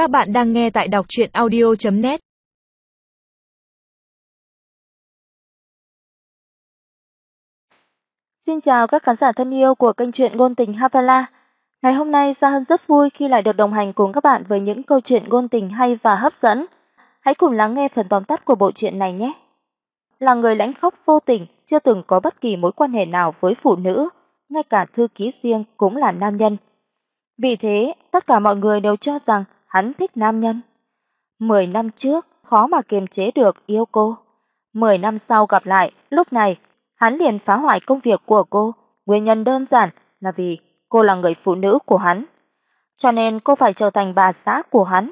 Các bạn đang nghe tại đọc audio net Xin chào các khán giả thân yêu của kênh truyện ngôn tình Havala. Ngày hôm nay Gia Hân rất vui khi lại được đồng hành cùng các bạn với những câu chuyện ngôn tình hay và hấp dẫn. Hãy cùng lắng nghe phần tóm tắt của bộ truyện này nhé. Là người lãnh khốc vô tình, chưa từng có bất kỳ mối quan hệ nào với phụ nữ, ngay cả thư ký riêng cũng là nam nhân. Vì thế, tất cả mọi người đều cho rằng hắn thích nam nhân. 10 năm trước, khó mà kiềm chế được yêu cô. 10 năm sau gặp lại, lúc này hắn liền phá hoại công việc của cô, nguyên nhân đơn giản là vì cô là người phụ nữ của hắn. Cho nên cô phải trở thành bà xã của hắn.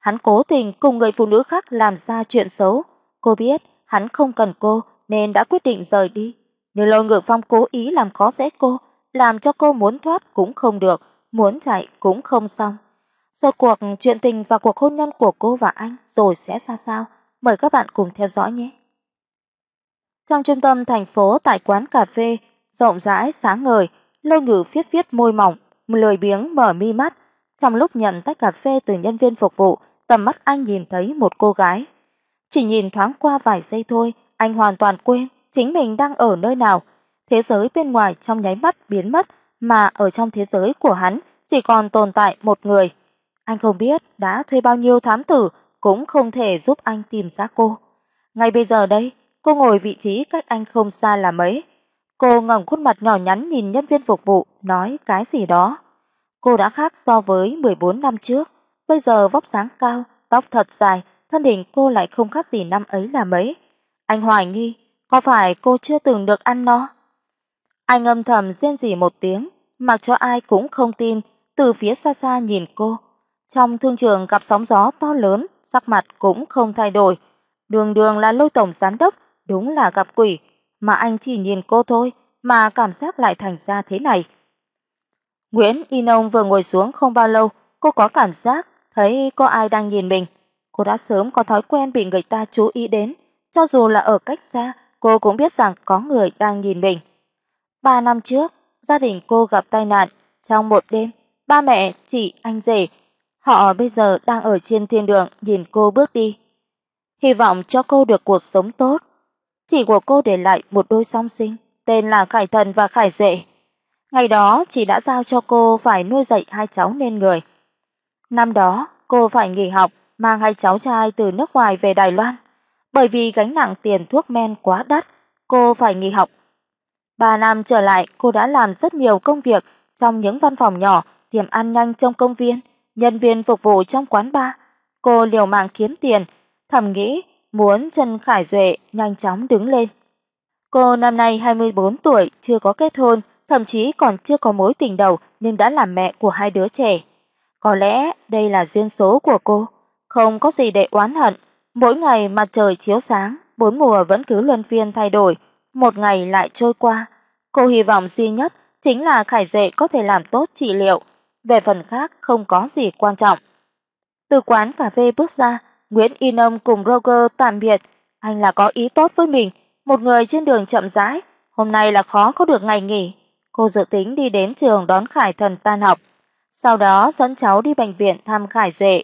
Hắn cố tình cùng người phụ nữ khác làm ra chuyện xấu, cô biết hắn không cần cô nên đã quyết định rời đi. Nhưng Lôi Ngự Phong cố ý làm khó dễ cô, làm cho cô muốn thoát cũng không được, muốn chạy cũng không xong. Rốt cuộc chuyện tình và cuộc hôn nhân của cô và anh rồi sẽ ra sao? Mời các bạn cùng theo dõi nhé. Trong trung tâm thành phố tại quán cà phê, rộng rãi sáng ngời, Lôi Ngự viết viết môi mỏng, lười biếng mở mi mắt, trong lúc nhận tách cà phê từ nhân viên phục vụ, tầm mắt anh nhìn thấy một cô gái. Chỉ nhìn thoáng qua vài giây thôi, anh hoàn toàn quên chính mình đang ở nơi nào. Thế giới bên ngoài trong nháy mắt biến mất, mà ở trong thế giới của hắn chỉ còn tồn tại một người. Anh không biết đã thuê bao nhiêu thám tử cũng không thể giúp anh tìm ra cô. Ngay bây giờ đây, cô ngồi vị trí cách anh không xa là mấy. Cô ngẩng khuôn mặt nhỏ nhắn nhìn nhân viên phục vụ, nói cái gì đó. Cô đã khác so với 14 năm trước, bây giờ vóc dáng cao, tóc thật dài, thân hình cô lại không khác gì năm ấy là mấy. Anh hoài nghi, có phải cô chưa từng được ăn no? Anh âm thầm rên rỉ một tiếng, mặc cho ai cũng không tin, từ phía xa xa nhìn cô. Trong thương trường gặp sóng gió to lớn, sắc mặt cũng không thay đổi. Đường Đường là Lôi tổng giám đốc, đúng là gặp quỷ, mà anh chỉ nhìn cô thôi mà cảm giác lại thành ra thế này. Nguyễn Y Nông vừa ngồi xuống không bao lâu, cô có cảm giác thấy có ai đang nhìn mình. Cô đã sớm có thói quen bị người ta chú ý đến, cho dù là ở cách xa, cô cũng biết rằng có người đang nhìn mình. Ba năm trước, gia đình cô gặp tai nạn, trong một đêm, ba mẹ, chị, anh rể, họ bây giờ đang ở trên thiên đường nhìn cô bước đi. Hy vọng cho cô được cuộc sống tốt. Chị của cô để lại một đôi song sinh, tên là Khải Thần và Khải Duệ. Ngày đó chị đã giao cho cô phải nuôi dạy hai cháu nên người. Năm đó, cô phải nghỉ học, mang hai cháu trai từ nước ngoài về Đài Loan. Bởi vì gánh nặng tiền thuốc men quá đắt, cô phải nghỉ học. Ba năm trở lại, cô đã làm rất nhiều công việc trong những văn phòng nhỏ, tiệm ăn nhanh trong công viên, nhân viên phục vụ trong quán bar. Cô liều mạng kiếm tiền, thầm nghĩ muốn Trần Khải Duệ nhanh chóng đứng lên. Cô năm nay 24 tuổi, chưa có kết hôn, thậm chí còn chưa có mối tình đầu nhưng đã làm mẹ của hai đứa trẻ. Có lẽ đây là duyên số của cô, không có gì để oán hận. Mỗi ngày mặt trời chiếu sáng, bốn mùa vẫn cứ luân phiên thay đổi, một ngày lại trôi qua. Cô hy vọng duy nhất chính là Khải Duệ có thể làm tốt trị liệu, về phần khác không có gì quan trọng. Từ quán cà phê bước ra, Nguyễn Y Nông cùng Roger tạm biệt, anh là có ý tốt với mình, một người trên đường chậm rãi, hôm nay là khó có được ngày nghỉ. Cô dự tính đi đến trường đón Khải Thần tan học, sau đó dẫn cháu đi bệnh viện thăm Khải Duệ.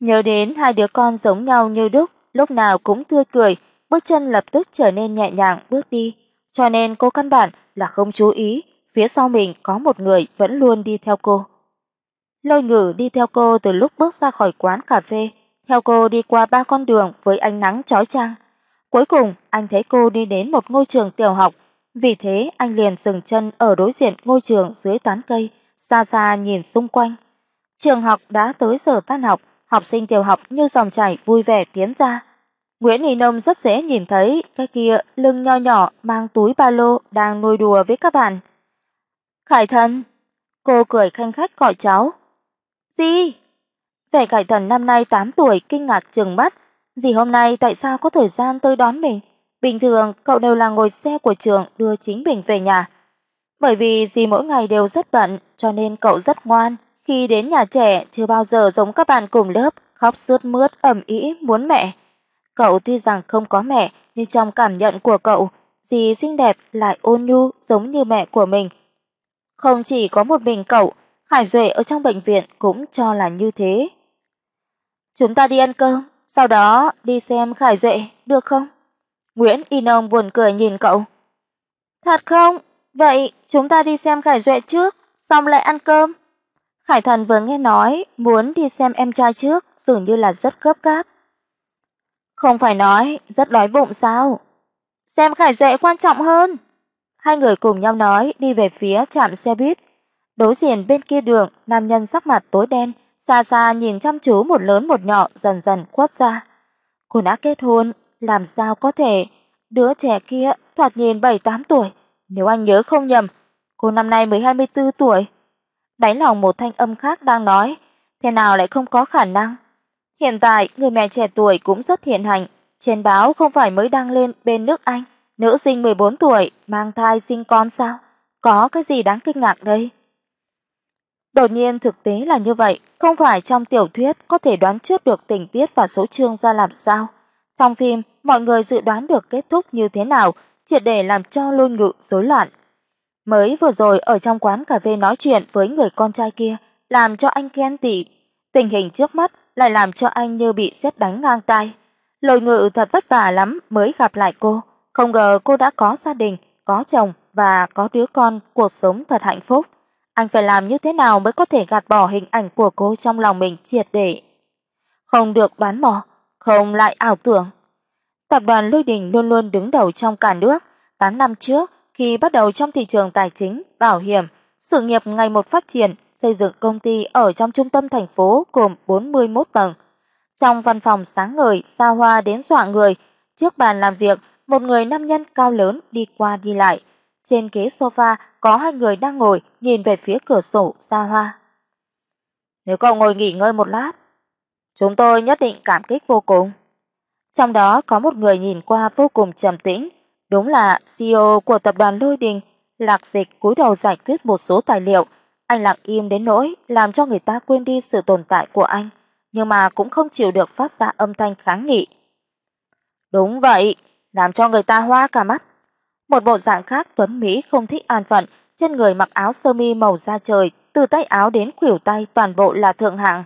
Nhớ đến hai đứa con giống nhau như đúc, lúc nào cũng tươi cười, bước chân lập tức trở nên nhẹ nhàng bước đi, cho nên cô căn bản là không chú ý, phía sau mình có một người vẫn luôn đi theo cô. Lôi Ngự đi theo cô từ lúc bước ra khỏi quán cà phê, theo cô đi qua ba con đường với ánh nắng chói chang. Cuối cùng, anh thấy cô đi đến một ngôi trường tiểu học, vì thế anh liền dừng chân ở đối diện ngôi trường dưới tán cây, xa xa nhìn xung quanh. Trường học đã tới giờ tan học, học sinh tiểu học như dòng chảy vui vẻ tiến ra. Nguyễn Nghị Nông rất dễ nhìn thấy cái kia lưng nho nhỏ mang túi ba lô đang nuôi đùa với các bạn. "Khải Thần." Cô cười khanh khách gọi cháu. "Di!" Vẻ Khải Thần năm nay 8 tuổi kinh ngạc trừng mắt, Dì hôm nay tại sao có thời gian tới đón mình? Bình thường cậu đều là ngồi xe của trường đưa chính mình về nhà." Bởi vì dì mỗi ngày đều rất bận, cho nên cậu rất ngoan, khi đến nhà trẻ chưa bao giờ giống các bạn cùng lớp khóc rướt mướt ầm ĩ muốn mẹ. Cậu tuy rằng không có mẹ, nhưng trong cảm nhận của cậu, dì xinh đẹp lại ôn nhu giống như mẹ của mình. Không chỉ có một mình cậu, Hải Duệ ở trong bệnh viện cũng cho là như thế. Chúng ta đi ăn cơm, sau đó đi xem Khải Duệ, được không? Nguyễn Y Nông buồn cười nhìn cậu. Thật không? Vậy chúng ta đi xem Khải Duệ trước, xong lại ăn cơm. Khải Thần vừa nghe nói muốn đi xem em trai trước, dường như là rất gấp gáp. Không phải nói rất đói bụng sao? Xem Khải Duệ quan trọng hơn. Hai người cùng nhau nói đi về phía trạm xe buýt. Đối diện bên kia đường, nam nhân sắc mặt tối đen, xa xa nhìn chăm chú một lớn một nhỏ dần dần khuất ra. Cô đã kết hôn, làm sao có thể? Đứa trẻ kia thoạt nhìn 7-8 tuổi, nếu anh nhớ không nhầm, cô năm nay mới 24 tuổi. Đáy lòng một thanh âm khác đang nói, thế nào lại không có khả năng? Hiện tại, người mẹ trẻ tuổi cũng rất hiện hành, trên báo không phải mới đăng lên bên nước Anh, nữ sinh 14 tuổi mang thai sinh con sao? Có cái gì đáng kinh ngạc đây? Đột nhiên thực tế là như vậy, không phải trong tiểu thuyết có thể đoán trước được tình tiết và số chương ra làm sao. Trong phim, mọi người dự đoán được kết thúc như thế nào, triệt để làm cho Lôi Ngự rối loạn. Mới vừa rồi ở trong quán cà phê nói chuyện với người con trai kia, làm cho anh ghen tị. Tình hình trước mắt lại làm cho anh như bị sét đánh ngang tai. Lôi Ngự thật vất vả lắm mới gặp lại cô, không ngờ cô đã có gia đình, có chồng và có đứa con, cuộc sống thật hạnh phúc. Anh phải làm như thế nào mới có thể gạt bỏ hình ảnh của cô trong lòng mình triệt để. Không được đoán mò, không lại ảo tưởng. Tập đoàn Lôi Đình luôn luôn đứng đầu trong cả nước, 8 năm trước khi bắt đầu trong thị trường tài chính, bảo hiểm, sự nghiệp ngày một phát triển, xây dựng công ty ở trong trung tâm thành phố gồm 41 tầng. Trong văn phòng sáng ngời, xa hoa đến dọa người, trước bàn làm việc, một người nam nhân cao lớn đi qua đi lại. Trên ghế sofa có hai người đang ngồi nhìn về phía cửa sổ xa hoa. Nếu cậu ngồi nghỉ ngơi một lát, chúng tôi nhất định cảm kích vô cùng. Trong đó có một người nhìn qua vô cùng trầm tĩnh, đúng là CEO của tập đoàn Lôi Đình, Lạc Dịch cúi đầu giải quyết một số tài liệu, anh lặng im đến nỗi làm cho người ta quên đi sự tồn tại của anh, nhưng mà cũng không chịu được phát ra âm thanh kháng nghị. Đúng vậy, làm cho người ta hoa cả mắt. Một bộ dạng khác tuấn mỹ không thích an phận, trên người mặc áo sơ mi màu da trời, từ tay áo đến khuỷu tay toàn bộ là thượng hạng.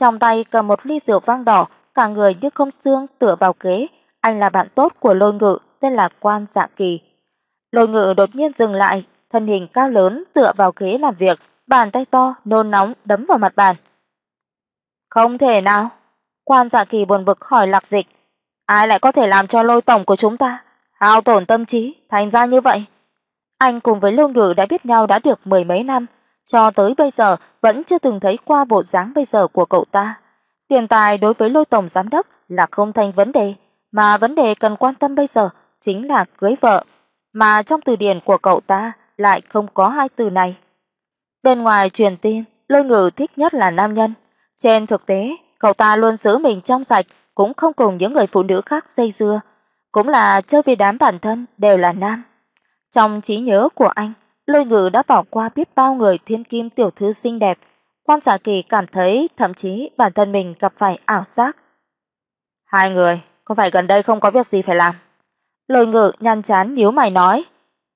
Trong tay cầm một ly rượu vang đỏ, cả người như không xương tựa vào ghế, anh là bạn tốt của Lôi Ngự, tên là Quan Dạ Kỳ. Lôi Ngự đột nhiên dừng lại, thân hình cao lớn tựa vào ghế làm việc, bàn tay to nôn nóng đấm vào mặt bàn. "Không thể nào." Quan Dạ Kỳ buồn bực hỏi Lạc Dịch, "Ai lại có thể làm cho Lôi tổng của chúng ta hao tổn tâm trí thành ra như vậy?" Anh cùng với Lôi Ngự đã biết nhau đã được mười mấy năm, cho tới bây giờ vẫn chưa từng thấy qua bộ dáng bây giờ của cậu ta. Tiền tài đối với Lôi tổng giám đốc là không thành vấn đề, mà vấn đề cần quan tâm bây giờ chính là cưới vợ, mà trong từ điển của cậu ta lại không có hai từ này. Bên ngoài truyền tin, Lôi Ngự thích nhất là nam nhân, trên thực tế, cậu ta luôn giữ mình trong sạch, cũng không cùng những người phụ nữ khác dây dưa, cũng là chơi với đám bản thân đều là nam. Trong trí nhớ của anh, Lôi Ngự đã bỏ qua biết bao người thiên kim tiểu thư xinh đẹp, Quan Trà Kỳ cảm thấy thậm chí bản thân mình gặp phải ảo giác. Hai người, có phải gần đây không có việc gì phải làm? Lôi Ngự nhăn chán nhíu mày nói,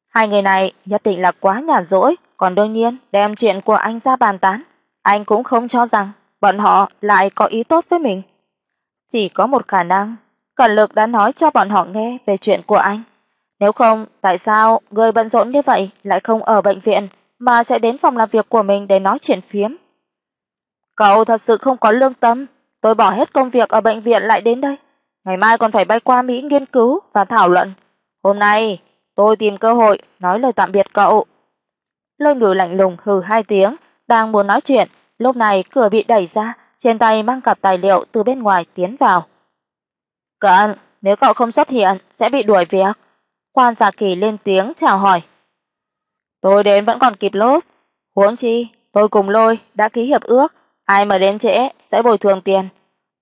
hai người này nhất định là quá nhàn rỗi, còn đương nhiên đem chuyện của anh ra bàn tán, anh cũng không cho rằng bọn họ lại có ý tốt với mình. Chỉ có một khả năng, Cẩn Lực đã nói cho bọn họ nghe về chuyện của anh. Nếu không, tại sao người bận rộn như vậy lại không ở bệnh viện mà chạy đến phòng làm việc của mình để nói chuyện phiếm? Cậu thật sự không có lương tâm, tôi bỏ hết công việc ở bệnh viện lại đến đây, ngày mai còn phải bay qua Mỹ nghiên cứu và thảo luận. Hôm nay, tôi tìm cơ hội nói lời tạm biệt cậu. Lôi Ngự lạnh lùng hừ hai tiếng, đang muốn nói chuyện, lúc này cửa bị đẩy ra, trên tay mang cặp tài liệu từ bên ngoài tiến vào. "Cẩn, nếu cậu không xuất hiện sẽ bị đuổi việc." Quan già Kỳ lên tiếng chào hỏi. "Tôi đến vẫn còn kịp lớp huống chi tôi cùng Lôi đã ký hiệp ước, ai mà đến trễ sẽ bồi thường tiền.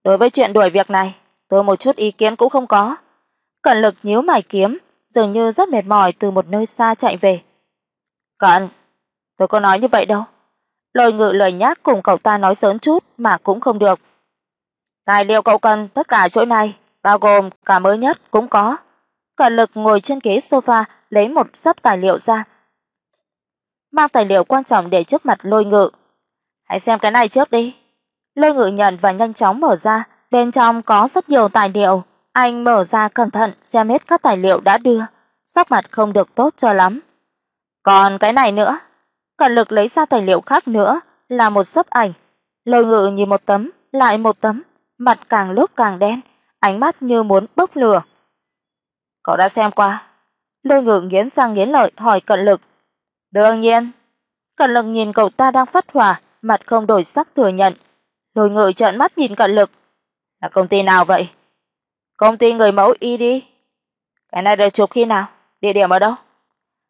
Đối với chuyện đuổi việc này, tôi một chút ý kiến cũng không có." Cẩn Lực nhíu mày kiếm, dường như rất mệt mỏi từ một nơi xa chạy về. "Cẩn, tôi có nói như vậy đâu." Lôi Ngự lời nhắc cùng cậu ta nói sớm chút mà cũng không được. Tài liệu cậu cần tất cả chỗ này, bao gồm cả mới nhất cũng có. Cẩn Lực ngồi trên ghế sofa lấy một sấp tài liệu ra. Mang tài liệu quan trọng để trước mặt Lôi Ngự. "Hãy xem cái này trước đi." Lôi Ngự nhận và nhanh chóng mở ra, Bên trong có rất nhiều tài liệu, anh mở ra cẩn thận xem hết các tài liệu đã đưa, sắc mặt không được tốt cho lắm. Còn cái này nữa, Cẩn Lực lấy ra tài liệu khác nữa, là một sấp ảnh. Lôi Ngự nhìn một tấm, lại một tấm, mặt càng lúc càng đen, ánh mắt như muốn bốc lửa. "Cậu đã xem qua?" Lôi Ngự nghiến răng nghiến lợi hỏi Cận Lực. "Đương nhiên." Cận Lực nhìn cậu ta đang phát hỏa, mặt không đổi sắc thừa nhận. Lôi Ngự trợn mắt nhìn Cận Lực. "Là công ty nào vậy?" "Công ty người mẫu y đi." "Cái này được chụp khi nào? Địa điểm ở đâu?"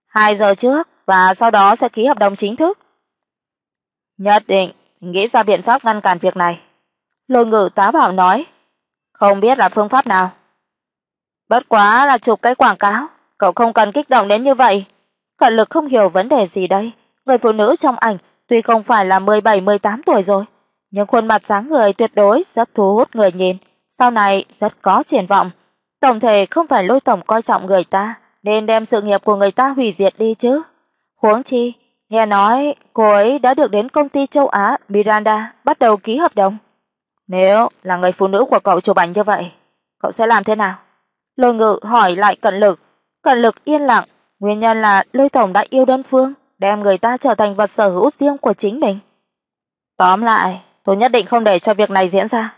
"2 giờ trước và sau đó sẽ ký hợp đồng chính thức." "Nhất định nghĩ ra biện pháp ngăn cản việc này." Lôi Ngự tá bảo nói. "Không biết là phương pháp nào." "Bất quá là chụp cái quảng cáo, cậu không cần kích động đến như vậy." Cận Lực không hiểu vấn đề gì đây, người phụ nữ trong ảnh tuy không phải là 17, 18 tuổi rồi, nhưng khuôn mặt dáng người tuyệt đối rất thu hút người nhìn, sau này rất có triển vọng. Tổng thể không phải Lôi tổng coi trọng người ta, nên đem sự nghiệp của người ta hủy diệt đi chứ. Huống chi, nghe nói cô ấy đã được đến công ty châu Á Miranda bắt đầu ký hợp đồng. Nếu là người phụ nữ của cậu chụp ảnh như vậy, cậu sẽ làm thế nào? Lôi Ngự hỏi lại Cận Lực. Cận Lực yên lặng, nguyên nhân là Lôi tổng đã yêu đơn phương, đem người ta trở thành vật sở hữu riêng của chính mình. Tóm lại, tôi nhất định không để cho việc này diễn ra.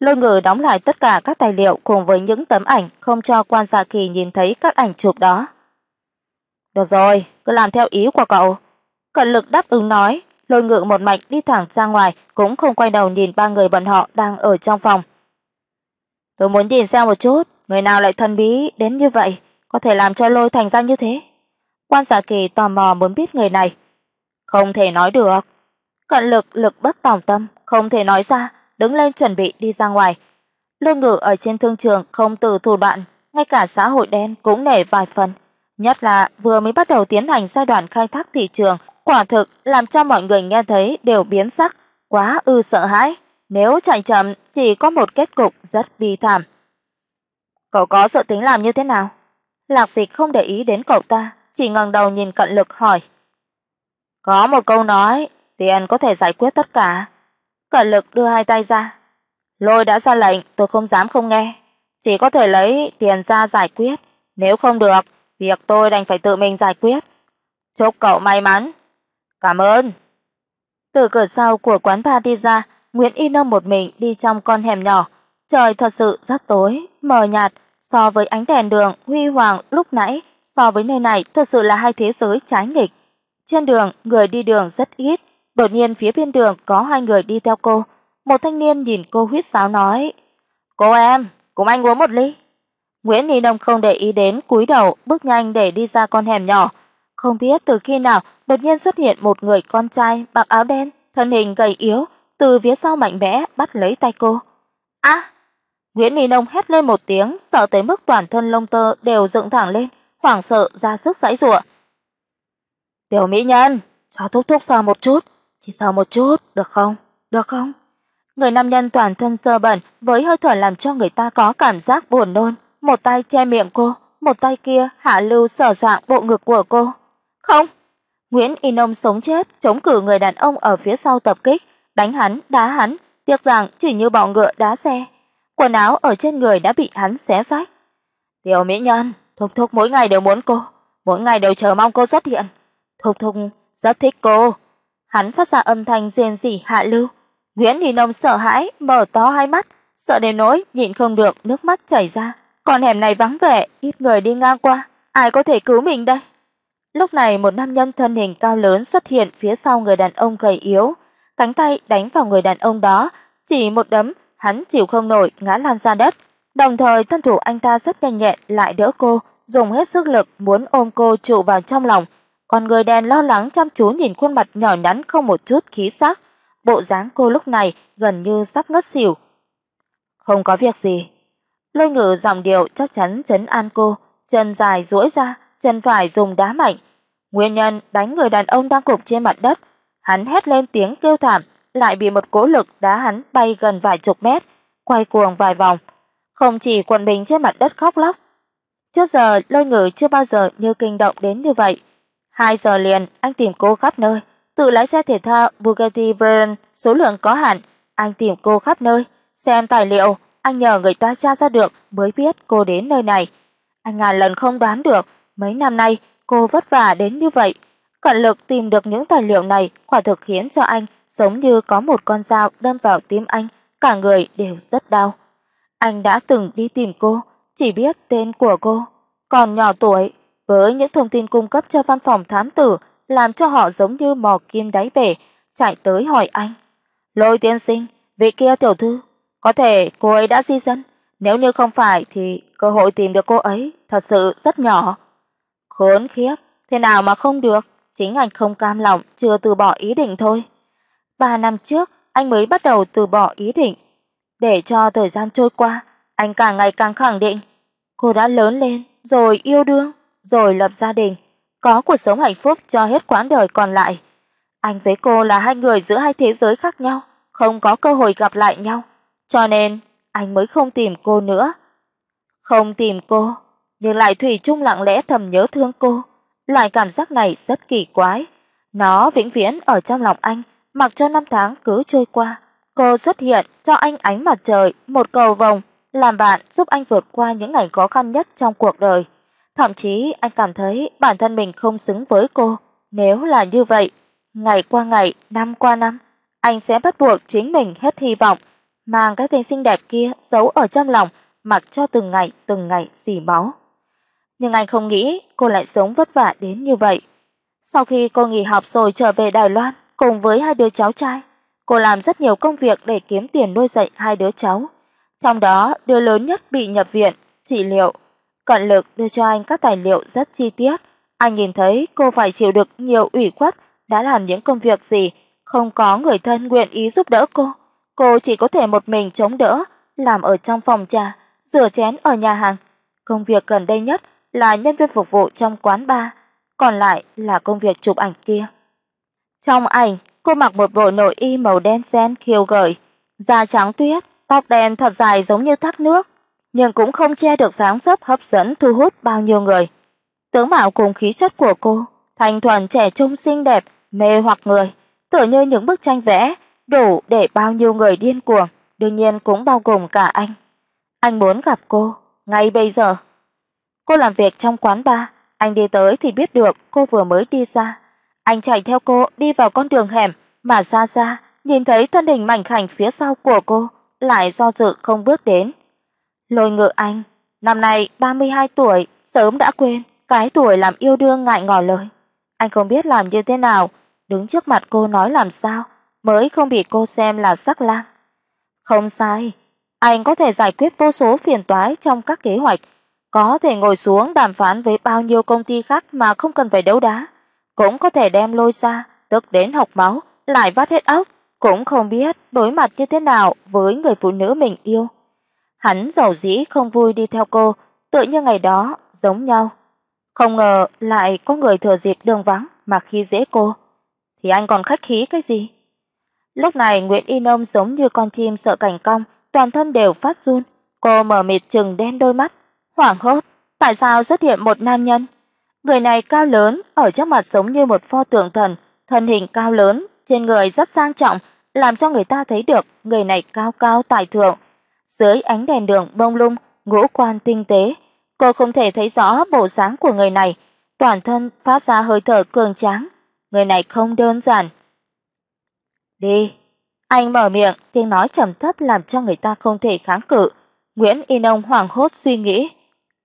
Lôi Ngự đóng lại tất cả các tài liệu cùng với những tấm ảnh, không cho Quan gia Kỳ nhìn thấy các ảnh chụp đó. "Được rồi, cứ làm theo ý của cậu." Cận Lực đáp ứng nói, Lôi Ngự một mạch đi thẳng ra ngoài, cũng không quay đầu nhìn ba người bọn họ đang ở trong phòng. "Tôi muốn nhìn xem một chút, người nào lại thần bí đến như vậy, có thể làm cho Lôi thành ra như thế?" Quan giả Kỳ tò mò muốn biết người này. Không thể nói được. Cận Lực lực bất tòng tâm, không thể nói ra, đứng lên chuẩn bị đi ra ngoài. Lôi Ngự ở trên thương trường không từ thủ đoạn, ngay cả xã hội đen cũng nể vài phần, nhất là vừa mới bắt đầu tiến hành giai đoạn khai thác thị trường, quả thực làm cho mọi người nghe thấy đều biến sắc, quá ư sợ hãi, nếu chạy chậm chỉ có một kết cục rất bi thảm. Cậu có dự tính làm như thế nào? Lạc Dịch không để ý đến cậu ta, chỉ ngẩng đầu nhìn Cận Lực hỏi. Có một câu nói, tiền có thể giải quyết tất cả. Cận Lực đưa hai tay ra. Lôi đã ra lệnh, tôi không dám không nghe, chỉ có thể lấy tiền ra giải quyết, nếu không được, việc tôi đành phải tự mình giải quyết. Chúc cậu may mắn. Cảm ơn. Từ cửa sau của quán bar đi ra, Nguyễn Y Nông một mình đi trong con hẻm nhỏ. Trời thật sự rất tối, mờ nhạt, so với ánh đèn đường huy hoàng lúc nãy, so với nơi này thật sự là hai thế giới trái nghịch. Trên đường, người đi đường rất ít, đột nhiên phía bên đường có hai người đi theo cô. Một thanh niên nhìn cô huýt sáo nói: "Cô em, cùng anh uống một ly." Nguyễn Y Nông không để ý đến, cúi đầu bước nhanh để đi ra con hẻm nhỏ. Không biết từ khi nào đột nhiên xuất hiện một người con trai mặc áo đen, thân hình gầy yếu, từ phía sau mạnh mẽ bắt lấy tay cô. "A!" Nguyễn Y Nông hét lên một tiếng, sợ tới mức toàn thân lông tơ đều dựng thẳng lên, hoảng sợ ra sức giãy giụa. "Tiểu mỹ nhân, cho thúc thúc sờ một chút, chỉ sờ một chút, được không? Được không?" Người nam nhân toàn thân sơ bẩn với hơi thở làm cho người ta có cảm giác buồn nôn, một tay che miệng cô, một tay kia hạ lưu sờ soạng bộ ngực của cô. "Không!" Nguyễn Y Nông sống chết chống cự người đàn ông ở phía sau tập kích, đánh hắn, đá hắn, tiếc rằng chỉ như bọ ngựa đá xe. Quần áo ở trên người đã bị hắn xé rách. "Tiểu mỹ nhân, Thúc Thúc mỗi ngày đều muốn cô, mỗi ngày đều chờ mong cô xuất hiện. Thúc Thúc rất thích cô." Hắn phát ra âm thanh rên rỉ hạ lưu. Nguyễn Y Nông sợ hãi, mở to hai mắt, sợ đến nỗi nhịn không được nước mắt chảy ra. Con hẻm này vắng vẻ, ít người đi ngang qua, ai có thể cứu mình đây? Lúc này một nam nhân thân hình cao lớn xuất hiện phía sau người đàn ông gầy yếu, cánh tay đánh vào người đàn ông đó, chỉ một đấm, hắn chịu không nổi ngã lăn ra đất. Đồng thời thân thủ anh ta rất nhanh nhẹn lại đỡ cô, dùng hết sức lực muốn ôm cô trụ vào trong lòng. Còn người đàn lo lắng chăm chú nhìn khuôn mặt nhỏ nhắn không một chút khí sắc, bộ dáng cô lúc này gần như sắp ngất xỉu. Không có việc gì. Lôi Ngự giọng điệu chắc chắn trấn an cô, chân dài duỗi ra, chân phải dùng đá mạnh. Nguyên nhân đánh người đàn ông đang gục trên mặt đất, hắn hét lên tiếng kêu thảm, lại bị một cỗ lực đá hắn bay gần vài chục mét, quay cuồng vài vòng, không chỉ quần mình trên mặt đất khóc lóc. Trước giờ Lôi Ngự chưa bao giờ như kinh động đến như vậy. Hai giờ liền anh tìm cô khắp nơi, tự lái xe thể thao Bugatti Veyron số lượng có hạn, anh tìm cô khắp nơi, Xem tài liệu, anh nhờ người ta tra ra được mới biết cô đến nơi này. Anh ngàn lần không đoán được, mấy năm nay cô vất vả đến như vậy. Cận lực tìm được những tài liệu này quả thực khiến cho anh giống như có một con dao đâm vào tim anh, cả người đều rất đau. Anh đã từng đi tìm cô, chỉ biết tên của cô, còn nhỏ tuổi, với những thông tin cung cấp cho văn phòng thám tử, làm cho họ giống như mò kim đáy bể, chạy tới hỏi anh. "Lôi tiên sinh, vị kia tiểu thư, có thể cô ấy đã di dân, nếu như không phải thì cơ hội tìm được cô ấy thật sự rất nhỏ." Khốn khiếp, thế nào mà không được, chính anh không cam lòng chưa từ bỏ ý định thôi. Ba năm trước, anh mới bắt đầu từ bỏ ý định. Để cho thời gian trôi qua, anh càng ngày càng khẳng định cô đã lớn lên, rồi yêu đương, rồi lập gia đình, có cuộc sống hạnh phúc cho hết quãng đời còn lại. Anh với cô là hai người giữa hai thế giới khác nhau, không có cơ hội gặp lại nhau, cho nên anh mới không tìm cô nữa. Không tìm cô, nhưng lại thủy chung lặng lẽ thầm nhớ thương cô. Loại cảm giác này rất kỳ quái, nó vĩnh viễn ở trong lòng anh, mặc cho năm tháng cứ trôi qua. Cô xuất hiện cho anh ánh mặt trời, một cầu vồng, làm bạn giúp anh vượt qua những ngày khó khăn nhất trong cuộc đời. Thậm chí anh cảm thấy bản thân mình không xứng với cô. Nếu là như vậy, ngày qua ngày, năm qua năm, anh sẽ bắt buộc chính mình hết hy vọng, mang cái tên xinh đẹp kia giấu ở trong lòng, mặc cho từng ngày từng ngày dì máu. Nhưng anh không nghĩ cô lại sống vất vả đến như vậy. Sau khi cô nghỉ học rồi trở về Đài Loan cùng với hai đứa cháu trai, cô làm rất nhiều công việc để kiếm tiền nuôi dạy hai đứa cháu. Trong đó, đứa lớn nhất bị nhập viện trị liệu, Cận Lực đưa cho anh các tài liệu rất chi tiết. Anh nhìn thấy cô phải chịu đựng nhiều ủy khuất, đã làm những công việc gì, không có người thân nguyện ý giúp đỡ cô. Cô chỉ có thể một mình chống đỡ, làm ở trong phòng trà, rửa chén ở nhà hàng. Công việc gần đây nhất là nhân viên phục vụ trong quán bar, còn lại là công việc chụp ảnh kia. Trong ảnh, cô mặc một bộ nội y màu đen ren khiêu gợi, da trắng tuyết, tóc đen thật dài giống như thác nước, nhưng cũng không che được dáng dấp hấp dẫn thu hút bao nhiêu người. Tướng mạo cùng khí chất của cô, thanh thuần trẻ trung xinh đẹp, mê hoặc người, tựa như những bức tranh vẽ, đủ để bao nhiêu người điên cuồng, đương nhiên cũng bao gồm cả anh. Anh muốn gặp cô ngay bây giờ. Cô làm việc trong quán bar, anh đi tới thì biết được cô vừa mới đi ra. Anh chạy theo cô đi vào con đường hẻm mà xa xa nhìn thấy thân hình mảnh khảnh phía sau của cô, lại do dự không bước đến. Lôi Ngự Anh, năm nay 32 tuổi, sớm đã quên cái tuổi làm yêu đương ngại ngỏ lời. Anh không biết làm như thế nào, đứng trước mặt cô nói làm sao mới không bị cô xem là sắc lang. Không sai, anh có thể giải quyết vô số phiền toái trong các kế hoạch, có thể ngồi xuống đàm phán với bao nhiêu công ty khác mà không cần phải đấu đá, cũng có thể đem lôi ra, tức đến học máu, lại vắt hết óc, cũng không biết đối mặt như thế nào với người phụ nữ mình yêu. Hắn giàu dĩ không vui đi theo cô, tựa như ngày đó giống nhau. Không ngờ lại có người thừa dịp đường vắng mà khi dễ cô, thì anh còn khách khí cái gì? Lúc này Nguyễn Y Nông giống như con chim sợ cảnh cong, toàn thân đều phát run, cô mở mịt trừng đen đôi mắt, hoảng hốt, tại sao xuất hiện một nam nhân? Người này cao lớn, ở trước mặt giống như một pho tượng thần, thân hình cao lớn, trên người rất sang trọng, làm cho người ta thấy được người này cao cao tài thượng. Dưới ánh đèn đường bông lung, ngũ quan tinh tế, cô không thể thấy rõ bộ dáng của người này, toàn thân phát ra hơi thở cường tráng, người này không đơn giản. "Đi." Anh mở miệng, tiếng nói trầm thấp làm cho người ta không thể kháng cự. Nguyễn Y Nông hoảng hốt suy nghĩ,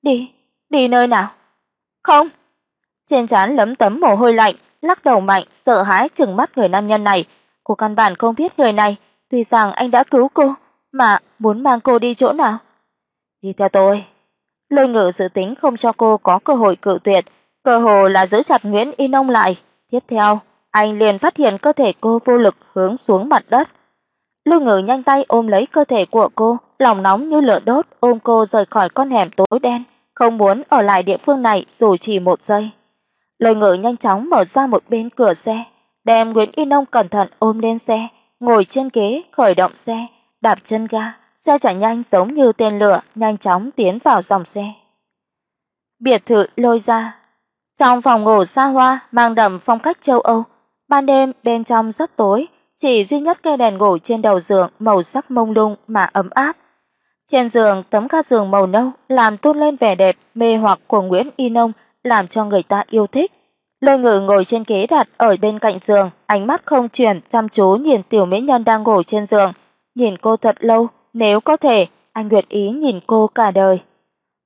"Đi, đi nơi nào?" "Không." Trên trán lấm tấm mồ hôi lạnh, lắc đầu mạnh, sợ hãi trừng mắt người nam nhân này. Cô căn bản không biết người này, tuy rằng anh đã cứu cô, mà muốn mang cô đi chỗ nào? Đi theo tôi. Lôi Ngự dự tính không cho cô có cơ hội cự tuyệt, cơ hồ là giữ chặt Nguyễn Y Nông lại. Tiếp theo, anh liền phát hiện cơ thể cô vô lực hướng xuống mặt đất. Lôi Ngự nhanh tay ôm lấy cơ thể của cô, lòng nóng như lửa đốt ôm cô rời khỏi con hẻm tối đen, không muốn ở lại địa phương này dù chỉ một giây. Lôi Ngự nhanh chóng mở ra một bên cửa xe, đem Nguyễn Y Nông cẩn thận ôm lên xe, ngồi trên ghế khởi động xe, đạp chân ga, xe chạy nhanh giống như tên lửa, nhanh chóng tiến vào dòng xe. Biệt thự lôi ra. Trong phòng ngủ xa hoa mang đậm phong cách châu Âu, ban đêm bên trong rất tối, chỉ duy nhất cây đèn ngủ trên đầu giường màu sắc mông lung mà ấm áp. Trên giường, tấm ga giường màu nâu làm tôn lên vẻ đẹp mê hoặc của Nguyễn Y Nông, làm cho người ta yêu thích. Lôi Ngự ngồi trên ghế đặt ở bên cạnh giường, ánh mắt không chuyển, chăm chú nhìn tiểu mỹ nhân đang ngồi trên giường, nhìn cô thật lâu, nếu có thể, anh nguyện ý nhìn cô cả đời.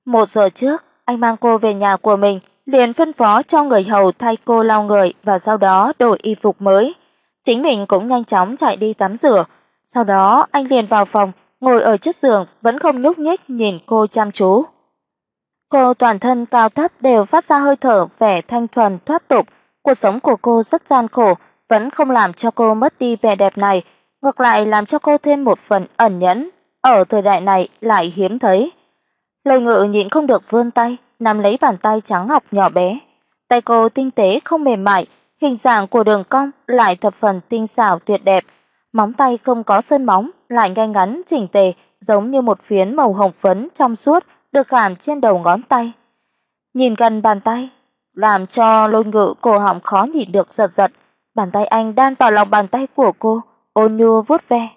Một giờ trước, anh mang cô về nhà của mình, liền phân phó cho người hầu thay cô lau người và sau đó đổi y phục mới. Chính mình cũng nhanh chóng chạy đi tắm rửa. Sau đó anh liền vào phòng, ngồi ở chiếc giường vẫn không nhúc nhích nhìn cô chăm chú. Cô toàn thân cao thấp đều phát ra hơi thở vẻ thanh thuần thoát tục, cuộc sống của cô rất gian khổ, vẫn không làm cho cô mất đi vẻ đẹp này, ngược lại làm cho cô thêm một phần ẩn nhẫn, ở thời đại này lại hiếm thấy. Lôi Ngự nhịn không được vươn tay, nắm lấy bàn tay trắng ngọc nhỏ bé. Tay cô tinh tế không mềm mại, hình dạng của đường cong lại thập phần tinh xảo tuyệt đẹp, móng tay không có sơn móng, lại ngay ngắn chỉnh tề, giống như một phiến màu hồng phấn trong suốt được khảm trên đầu ngón tay. Nhìn gần bàn tay, làm cho Lôi Ngự cổ họng khó nhịn được giật giật, bàn tay anh đan vào lòng bàn tay của cô, ôn nhu vuốt ve.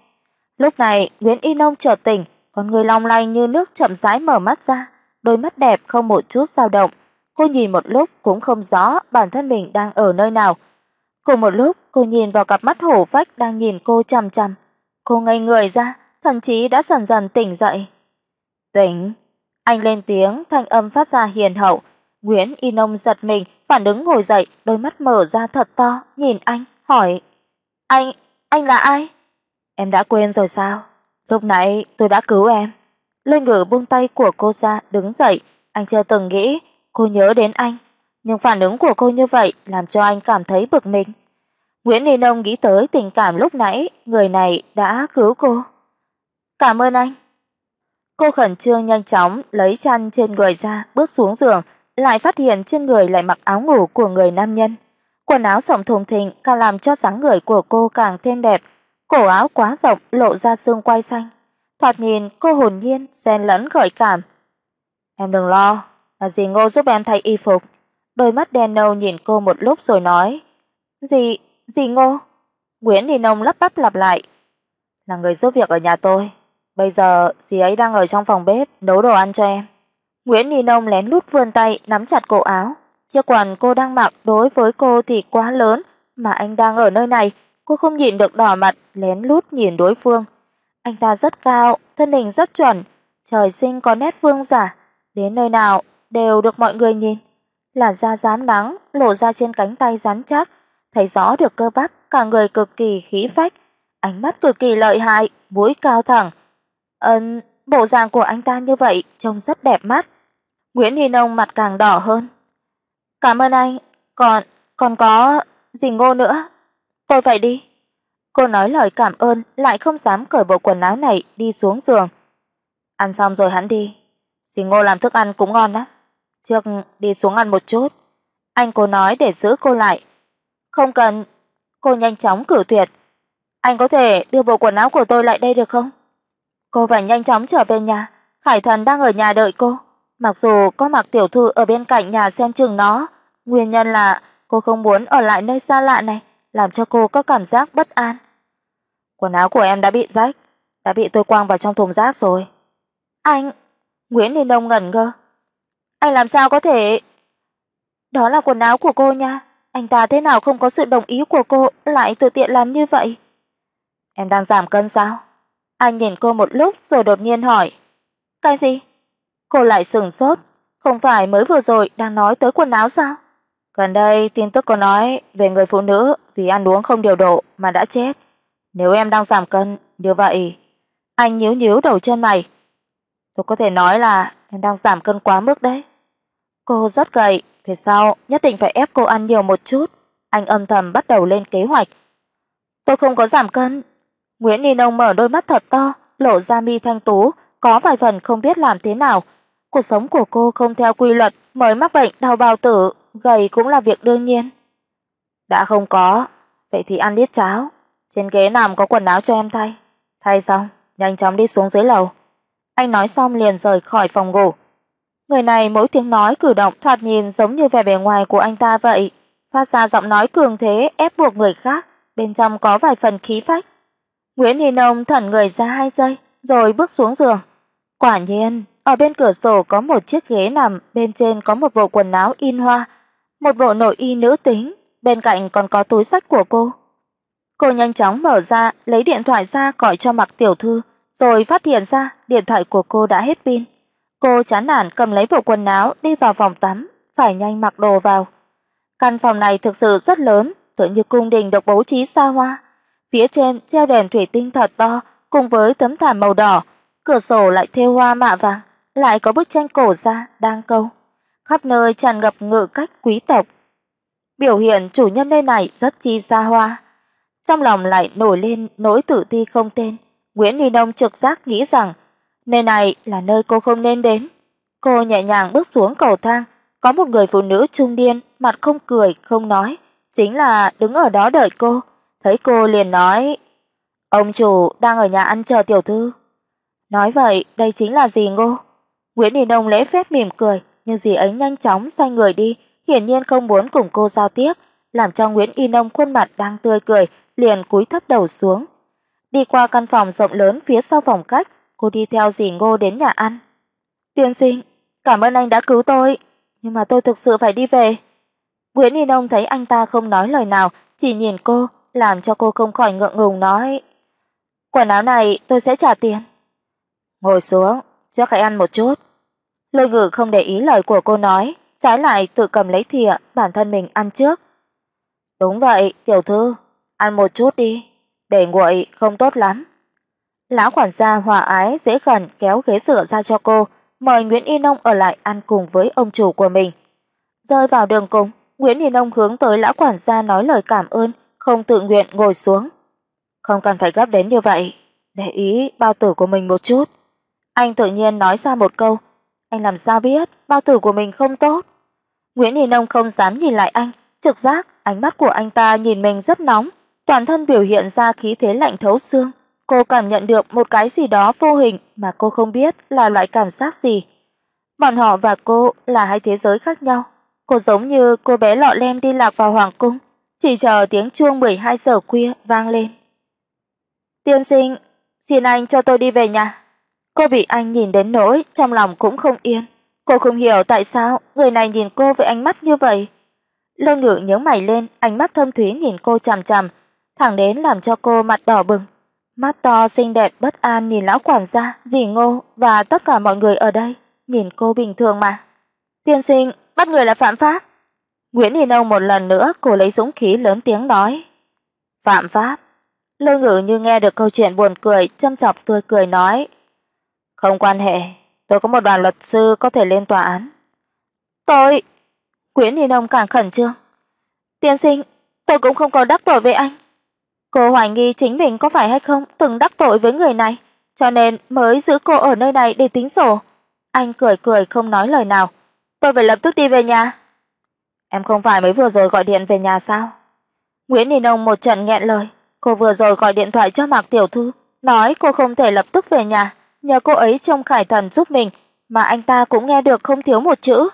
Lúc này, Nguyễn Y Nông chợt tỉnh, con người long lanh như nước chậm rãi mở mắt ra, đôi mắt đẹp không một chút dao động. Cô nhìn một lúc cũng không rõ bản thân mình đang ở nơi nào. Cùng một lúc, cô nhìn vào cặp mắt hổ phách đang nhìn cô chằm chằm. Cô ngây người ra, thậm chí đã dần dần tỉnh dậy. "Tỉnh." Anh lên tiếng, thanh âm phát ra hiền hậu. Nguyễn Y Nông giật mình, phản ứng ngồi dậy, đôi mắt mở ra thật to, nhìn anh, hỏi: "Anh, anh là ai?" "Em đã quên rồi sao? Lúc nãy tôi đã cứu em." Lôi ngửa buông tay của cô ra, đứng dậy, anh chưa từng nghĩ cô nhớ đến anh, nhưng phản ứng của cô như vậy làm cho anh cảm thấy bực mình. Nguyễn Ni Nông nghĩ tới tình cảm lúc nãy người này đã cứu cô. "Cảm ơn anh." Cô khẩn trương nhanh chóng lấy chăn trên người ra, bước xuống giường, lại phát hiện trên người lại mặc áo ngủ của người nam nhân. Quần áo rộng thùng thình càng làm cho dáng người của cô càng thêm đẹp, cổ áo quá rộng lộ ra xương quai xanh. Thoạt nhìn cô hồn nhiên xen lẫn gợi cảm. "Em đừng lo, là dì Ngô giúp em thay y phục." Đôi mắt đen nâu nhìn cô một lúc rồi nói, "Gì? Gì Ngô?" Nguyễn Đình Nông lắp bắp lặp lại, "Là người giúp việc ở nhà tôi, bây giờ dì ấy đang ở trong phòng bếp nấu đồ ăn cho em." Nguyễn Đình Nông lén lút vươn tay nắm chặt cổ áo, chiếc quần cô đang mặc đối với cô thì quá lớn, mà anh đang ở nơi này, cô không nhịn được đỏ mặt, lén lút nhìn đối phương. Anh ta rất cao, thân hình rất chuẩn, trời sinh có nét vương giả, đến nơi nào đều được mọi người nhìn là da rám nắng lộ ra trên cánh tay rắn chắc, thấy rõ được cơ bắp, cả người cực kỳ khí phách, ánh mắt cực kỳ lợi hại, mũi cao thẳng. Ừm, bộ dạng của anh ta như vậy trông rất đẹp mắt. Nguyễn Hi Nông mặt càng đỏ hơn. "Cảm ơn anh, còn còn có gì Ngô nữa. Tôi phải đi." Cô nói lời cảm ơn lại không dám cởi bộ quần áo này đi xuống giường. "Ăn xong rồi hắn đi. Dì Ngô làm thức ăn cũng ngon lắm. Trước đi xuống ăn một chút." Anh cố nói để giữ cô lại. "Không cần." Cô nhanh chóng cử tuyệt. "Anh có thể đưa bộ quần áo của tôi lại đây được không?" Cô phải nhanh chóng trở về nhà, Khải Thần đang ở nhà đợi cô. Mặc dù có Mạc tiểu thư ở bên cạnh nhà xem chừng nó, nguyên nhân là cô không muốn ở lại nơi xa lạ này, làm cho cô có cảm giác bất an. Quần áo của em đã bị rách, đã bị tôi quăng vào trong thùng rác rồi. Anh, Nguyễn Liên Đông ngẩn ngơ. Anh làm sao có thể? Đó là quần áo của cô nha, anh ta thế nào không có sự đồng ý của cô lại tự tiện làm như vậy? Em đang giảm cân sao? Anh nhìn cô một lúc rồi đột nhiên hỏi. Cái gì? Cô lại sững sốt, không phải mới vừa rồi đang nói tới quần áo sao? Gần đây tin tức có nói về người phụ nữ vì ăn uống không điều độ mà đã chết. Nếu em đang giảm cân, như vậy, anh nhíu nhíu đầu chân mày. Tôi có thể nói là em đang giảm cân quá mức đấy. Cô rất gầy, về sau nhất định phải ép cô ăn nhiều một chút. Anh âm thầm bắt đầu lên kế hoạch. Tôi không có giảm cân. Nguyễn Ni Nông mở đôi mắt thật to, lộ ra mi thanh tú, có vài phần không biết làm thế nào. Cuộc sống của cô không theo quy luật, mới mắc bệnh đau bao tử, gầy cũng là việc đương nhiên. Đã không có, vậy thì ăn liết cháo. Trên ghế nằm có quần áo cho em thay. Thay xong, nhanh chóng đi xuống dưới lầu. Anh nói xong liền rời khỏi phòng ngủ. Người này mỗi tiếng nói cử động thoạt nhìn giống như vẻ bề ngoài của anh ta vậy, phát ra giọng nói cường thế ép buộc người khác, bên trong có vài phần khí phách. Nguyễn Hi Nông thẫn người ra hai giây, rồi bước xuống giường. Quả nhiên, ở bên cửa sổ có một chiếc ghế nằm, bên trên có một bộ quần áo in hoa, một bộ nội y nữ tính, bên cạnh còn có túi xách của cô. Cô nhanh chóng mở ra, lấy điện thoại ra gọi cho Mạc tiểu thư, rồi phát hiện ra điện thoại của cô đã hết pin. Cô chán nản cầm lấy bộ quần áo đi vào phòng tắm, phải nhanh mặc đồ vào. Căn phòng này thực sự rất lớn, tựa như cung đình được bố trí xa hoa. Phía trên treo đèn thủy tinh thật to, cùng với tấm thảm màu đỏ, cửa sổ lại thêu hoa mạ vàng, lại có bức tranh cổ ra đang câu. Khắp nơi tràn ngập ngự cách quý tộc. Biểu hiện chủ nhân nơi này rất chi xa hoa. Trong lòng lại nổi lên nỗi tự ti không tên, Nguyễn Ly Nông trực giác nghĩ rằng nơi này là nơi cô không nên đến. Cô nhẹ nhàng bước xuống cầu thang, có một người phụ nữ trung niên, mặt không cười không nói, chính là đứng ở đó đợi cô. Thấy cô liền nói: "Ông chủ đang ở nhà ăn chờ tiểu thư." Nói vậy, đây chính là gì Ngô. Nguyễn Đình Đông lễ phép mỉm cười, nhưng dì ấy nhanh chóng xoay người đi, hiển nhiên không muốn cùng cô giao tiếp, làm cho Nguyễn Y Nông khuôn mặt đang tươi cười, liền cúi thấp đầu xuống. Đi qua căn phòng rộng lớn phía sau phòng khách, cô đi theo dì Ngô đến nhà ăn. "Tiên sinh, cảm ơn anh đã cứu tôi, nhưng mà tôi thực sự phải đi về." Nguyễn Y Nông thấy anh ta không nói lời nào, chỉ nhìn cô, làm cho cô không khỏi ngượng ngùng nói: "Quần áo này tôi sẽ trả tiền." "Ngồi xuống, trước hãy ăn một chút." Lôi Ngự không để ý lời của cô nói, trái lại tự cầm lấy thìa, bản thân mình ăn trước. "Đúng vậy, tiểu thư, ăn một chút đi, để nguội không tốt lắm." Lão quản gia hòa ái dễ gần kéo ghế dựa ra cho cô, mời Nguyễn Y Nông ở lại ăn cùng với ông chủ của mình. Rơi vào đường cùng, Nguyễn Y Nông hướng tới lão quản gia nói lời cảm ơn, không tự nguyện ngồi xuống. Không cần phải gấp đến như vậy, để ý bao tử của mình một chút. Anh tự nhiên nói ra một câu, anh làm sao biết bao tử của mình không tốt? Nguyễn Y Nông không dám nhìn lại anh, trực giác ánh mắt của anh ta nhìn mình rất nóng, toàn thân biểu hiện ra khí thế lạnh thấu xương. Cô cảm nhận được một cái gì đó vô hình mà cô không biết là loại cảm giác gì. Bọn họ và cô là hai thế giới khác nhau. Cô giống như cô bé lọ lem đi lạc vào hoàng cung, chỉ chờ tiếng chuông 12 giờ khuya vang lên. "Tiên sinh, xin anh cho tôi đi về nhà." Cô bị anh nhìn đến nỗi trong lòng cũng không yên. Cô không hiểu tại sao người này nhìn cô với ánh mắt như vậy. Lôi Ngự nhướng mày lên, ánh mắt thâm thúy nhìn cô chằm chằm, thẳng đến làm cho cô mặt đỏ bừng. Mắt to xinh đẹp bất an nhìn lão quản gia, dì Ngô và tất cả mọi người ở đây, nhìn cô bình thường mà. "Tiên sinh, bắt người là phạm pháp." Nguyễn Hiền Âu một lần nữa cô lấy dũng khí lớn tiếng nói. "Phạm pháp?" Lôi Ngự như nghe được câu chuyện buồn cười, châm chọc tươi cười nói, "Không quan hệ, tôi có một đoàn luật sư có thể lên tòa án." "Tôi..." Nguyễn Hiền Âu càng khẩn trương. "Tiên sinh, tôi cũng không có đắc tội với anh." Cô hoài nghi chính mình có phải hay không từng đắc tội với người này, cho nên mới giữ cô ở nơi này để tính sổ. Anh cười cười không nói lời nào. Tôi phải lập tức đi về nhà. Em không phải mới vừa rồi gọi điện về nhà sao? Nguyễn Ninh Nông một trận nghẹn lời, cô vừa rồi gọi điện thoại cho Mạc tiểu thư, nói cô không thể lập tức về nhà, nhờ cô ấy trông Khải Thần giúp mình, mà anh ta cũng nghe được không thiếu một chữ.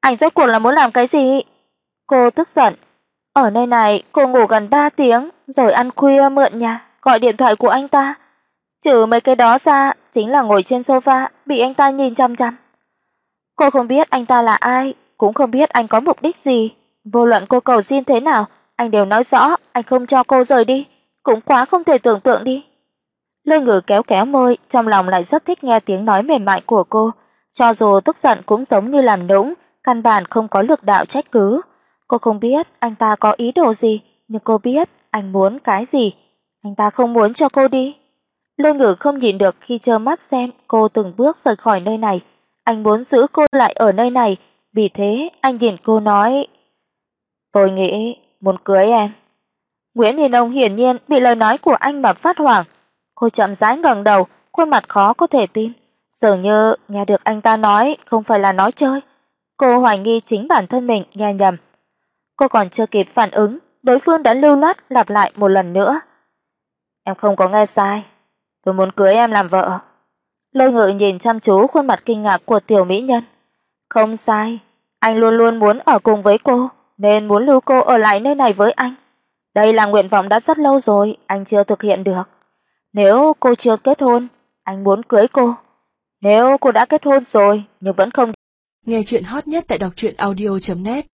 Anh rốt cuộc là muốn làm cái gì? Cô tức giận. Ở nơi này cô ngủ gần 3 tiếng, rồi ăn khuya mượn nhà, gọi điện thoại của anh ta. Trừ mấy cái đó ra, chính là ngồi trên sofa bị anh ta nhìn chằm chằm. Cô không biết anh ta là ai, cũng không biết anh có mục đích gì, vô luận cô cầu xin thế nào, anh đều nói rõ anh không cho cô rời đi, cũng quá không thể tưởng tượng đi. Lôi Ngự kéo kéo môi, trong lòng lại rất thích nghe tiếng nói mềm mại của cô, cho dù tức giận cũng giống như làm nũng, căn bản không có lực đạo trách cứ. Cô không biết anh ta có ý đồ gì, nhưng cô biết anh muốn cái gì. Anh ta không muốn cho cô đi. Lôi Ngự không nhìn được khi trơ mắt xem cô từng bước rời khỏi nơi này, anh muốn giữ cô lại ở nơi này, vì thế anh nhìn cô nói: "Tôi nghĩ muốn cưới em." Nguyễn Hiền Ông hiển nhiên bị lời nói của anh mà phát hoảng. Cô chậm rãi ngẩng đầu, khuôn mặt khó có thể tin, dường như nghe được anh ta nói không phải là nói chơi. Cô hoài nghi chính bản thân mình nghe nhầm. Cô còn chưa kịp phản ứng, đối phương đã lưu loát lặp lại một lần nữa. "Em không có nghe sai, tôi muốn cưới em làm vợ." Lôi Ngự nhìn chăm chú khuôn mặt kinh ngạc của tiểu mỹ nhân. Không sai, anh luôn luôn muốn ở cùng với cô, nên muốn lưu cô ở lại nơi này với anh. Đây là nguyện vọng đã rất lâu rồi, anh chưa thực hiện được. Nếu cô chưa kết hôn, anh muốn cưới cô. Nếu cô đã kết hôn rồi nhưng vẫn không Nghe chuyện hot nhất tại đọc truyện audio net